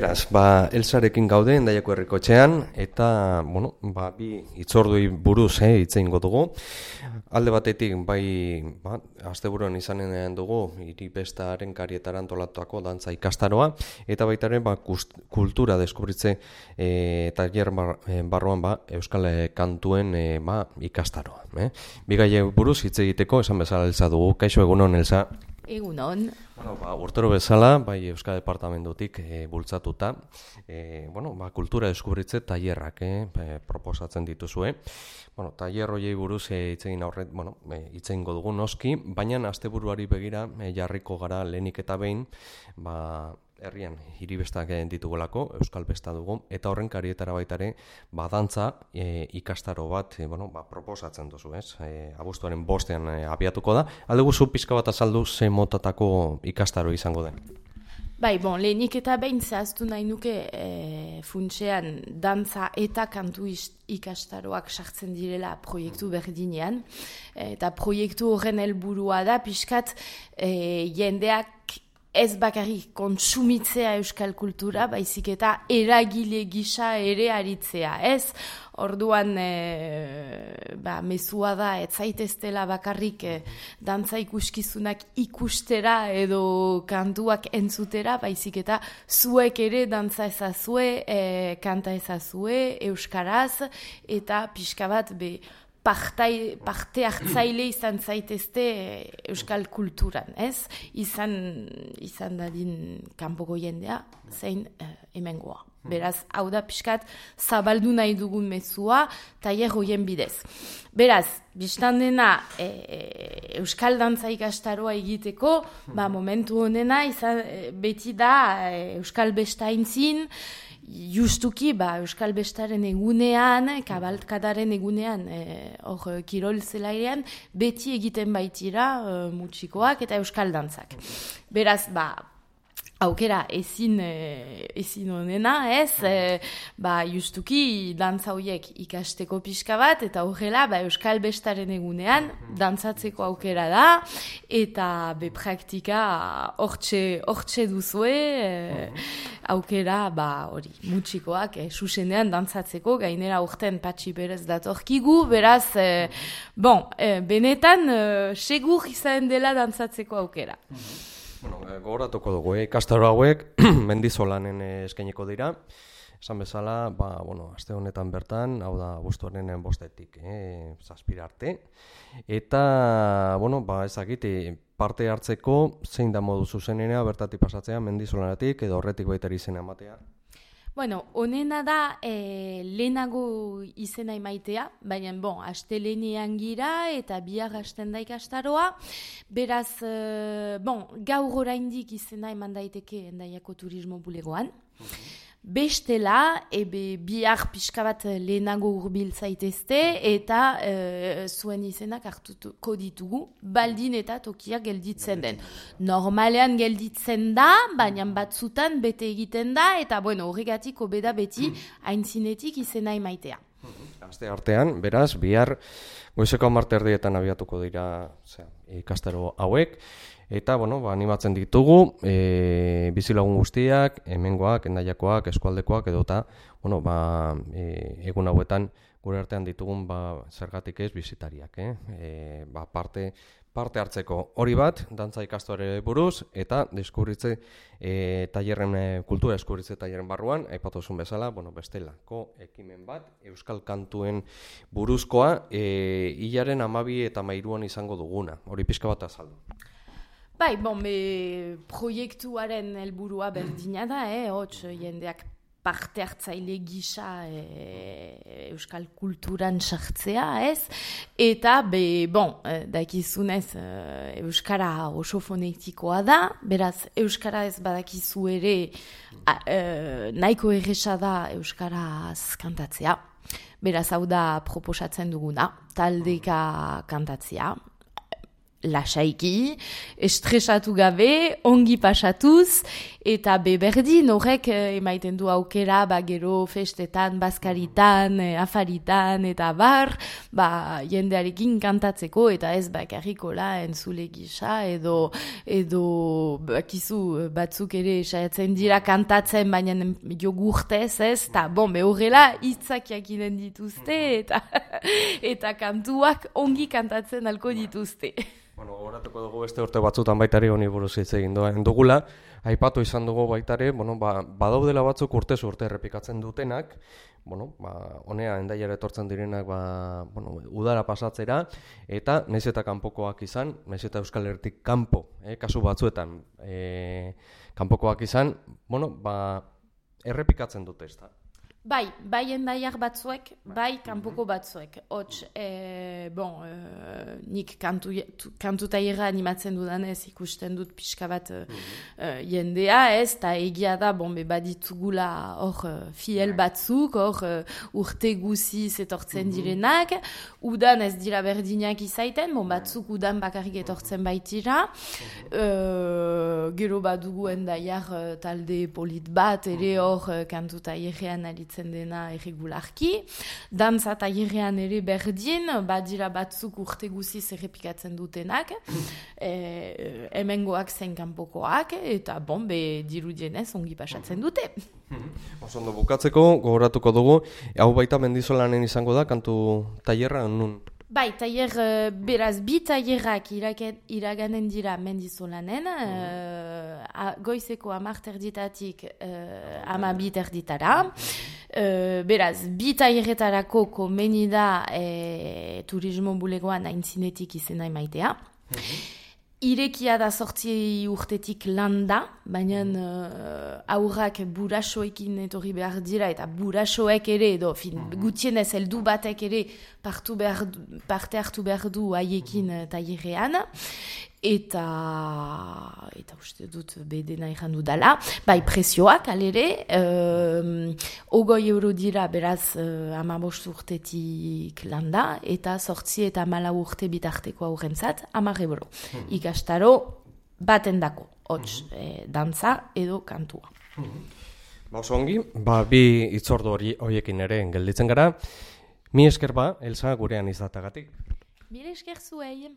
Beraz, ba, Elsarekin gaude endaiako herrikotxean eta, bueno, ba, bi itzordui buruz, eh, itzein dugu. Alde batetik, bai, ba, asteburuan izanen dugu, hiri bestaren karietara dantza ikastaroa, eta baita ere, ba, kultura deskubritze e, tailer bar, e, barruan, ba, Euskal Kantuen e, ba, ikastaroa. Eh? Bigai buruz hitz egiteko, esan bezala Elsa dugu, kaixo egunon, Elsa? Egunon. Bueno, ba, urtero bezala, bai Euskal Departamentutik e, bultzatuta, e, bueno, ba, kultura deskubritze tailerrak eh, proposatzen dituzue. Bueno, tailer hoiei buruz e, itzegin aurret, bueno, e, itzegin dugu noski, baina asteburuari begira e, jarriko gara lehenik eta behin, ba, herrian hiri bestak ditugulako, euskal besta dugu, eta horren karietara baitare, badantza e, ikastaro bat, e, bueno, ba, proposatzen duzu, ez? E, abuztuaren bostean e, abiatuko da. Alde guzu pizka bat azaldu ze motatako ikastaro izango den? Bai, bon, lehenik eta behin zehaztu nahi nuke e, funtsean dantza eta kantu ikastaroak sartzen direla proiektu berdinean. E, eta proiektu horren helburua da, pixkat e, jendeak ez bakarrik kontsumitzea euskal kultura, baizik eta eragile gisa ere aritzea, ez? Orduan, e, ba, mesua da, ez zaiteztela bakarrik e, dantza ikuskizunak ikustera edo kantuak entzutera, baizik eta zuek ere dantza ezazue, e, kanta ezazue, euskaraz, eta pixka bat, be, partai, parte hartzaile izan zaitezte eh, euskal kulturan, ez? Izan, izan dadin kanpoko jendea, zein uh, hemengoa. Beraz, hau da pixkat, zabaldu nahi dugun mezua, taier hoien bidez. Beraz, biztan dena, e, Euskal Dantza ikastaroa egiteko, ba, momentu honena, izan, beti da, Euskal Bestaintzin, justuki ba, Euskal Bestaren egunean, kabaltkadaren egunean, e, hor e, kirol zelairean, beti egiten baitira e, mutxikoak eta Euskal Dantzak. Beraz, ba, aukera ezin e, ezin honena, ez? E, ba, justuki dantza horiek ikasteko pixka bat eta horrela ba, Euskal Bestaren egunean dantzatzeko aukera da eta be praktika hortxe hortxe duzue e, aukera ba hori mutxikoak e, susenean dantzatzeko gainera urten patxi berez datorkigu beraz e, bon, e, benetan e, segur izan dela dantzatzeko aukera. Bueno, e, gogoratuko dugu, eh? ikastaro hauek mendizolanen eh, eskainiko dira. Esan bezala, ba, bueno, aste honetan bertan, hau da guztuaren bostetik, eh, zazpira arte. Eta, bueno, ba, ezagite, eh, parte hartzeko zein da modu zuzenenea bertatik pasatzea mendizolanatik edo horretik baita izena ematea. Bueno, onena da e, lehenago izena imaitea, baina, bon, aste lehenean gira eta bihar hasten daik astaroa. Beraz, e, bon, gaur oraindik izena eman daiteke endaiako turismo bulegoan. Mhm. Bestela, ebe bihar pixka bat lehenago urbil zaitezte eta e, zuen izenak hartuko ditugu, baldin eta tokia gelditzen den. Normalean gelditzen da, baina batzutan bete egiten da, eta bueno, horregatik obeda beti haintzinetik izena imaitea. Aste artean, beraz, bihar goizeko amarte erdietan abiatuko dira ikastaro hauek, Eta, bueno, ba, animatzen ditugu, e, bizilagun guztiak, hemengoak, endaiakoak, eskualdekoak, edo eta, bueno, ba, e, egun hauetan, gure artean ditugun, ba, zergatik ez, bizitariak, eh? E, ba, parte, parte hartzeko hori bat, dantza ikastuare buruz, eta deskurritze e, tailerren, e, kultura deskurritze tailerren barruan, aipatu bezala, bueno, bestelako ekimen bat, Euskal Kantuen buruzkoa, e, hilaren amabi eta mairuan izango duguna, hori pixka bat azaldu. Bai, bon, be, proiektuaren helburua berdina da, eh, hotz, jendeak parte hartzaile gisa e, euskal kulturan sartzea, ez? Eta, be, bon, e, dakizunez, e, euskara oso fonetikoa da, beraz, euskara ez badakizu ere a, e, nahiko erresa da euskaraz kantatzea. Beraz, hau da proposatzen duguna, taldeka kantatzea, lasaiki, estresatu gabe, ongi pasatuz, eta beberdin horrek eh, emaiten du aukera, ba, gero festetan, baskaritan, eh, afaritan, eta bar, ba, jendearekin kantatzeko, eta ez bakarrikola entzule gisa, edo, edo bakizu batzuk ere saiatzen dira kantatzen, baina jogurtez, ez, eta bon, behorrela, itzakiak inen dituzte, eta, eta kantuak ongi kantatzen alko dituzte. Bueno, horatuko dugu beste urte batzutan baitari honi buruz hitz egin doa. dugula, aipatu izan dugu baitare, bueno, ba, badaudela batzuk urte urte errepikatzen dutenak, bueno, ba, honea endaiara etortzen direnak, ba, bueno, udara pasatzera, eta naiz eta kanpokoak izan, naiz eta Euskal Herritik kanpo, eh, kasu batzuetan, eh, kanpokoak izan, bueno, ba, errepikatzen dute ez. Bai, bai endaiak batzuek, bai. kanpoko batzuek. Hots, e, bon, e, nik kantu, kantu animatzen dudanez ikusten dut pixka bat e, jendea, ez, eta egia da, bon, be, baditugula hor fiel batzuk, hor urte guzi zetortzen mhm. direnak, udan ez dira berdinak izaiten, bon, batzuk udan bakarrik etortzen baitira, e, gero badugu endaiak talde polit bat, ere mhm. hor kantu tairean aritzen dena erregularki. Dantza eta ere berdin, badira batzuk urte guziz errepikatzen dutenak, e, hemengoak zein kanpokoak, eta bon, be dirudienez ongi pasatzen dute. Osondo bukatzeko, gogoratuko dugu, hau baita mendizolanen izango da, kantu tailerra nun? Bai, taier, uh, beraz, bi taierrak iraganen dira mendizolanen, uh, goizeko amarter ditatik uh, ama Uh, beraz, bi taierretarako komeni da uh, turismo bulegoan aintzinetik izena emaitea. Mhm. Irekia da sortzi urtetik landa, baina uh, aurrak burasoekin etorri behar dira, eta burasoek ere, edo, fin, mm -hmm. gutienez, eldu batek ere behar, parte hartu behar du haiekin uh, taierrean eta eta uste dut bedena ikan dala. Bai, presioak, alere, um, ogoi euro dira beraz uh, amabost urtetik landa, eta sortzi eta mala urte bitarteko aurrentzat, amar euro. Hmm. Ikastaro, baten dako, hots, hmm. eh, dantza edo kantua. Hmm. Ba, oso ongi, ba, bi itzordu hori horiekin ere gelditzen gara. Mi esker ba, Elsa, gurean izatagatik. Mi esker zuei.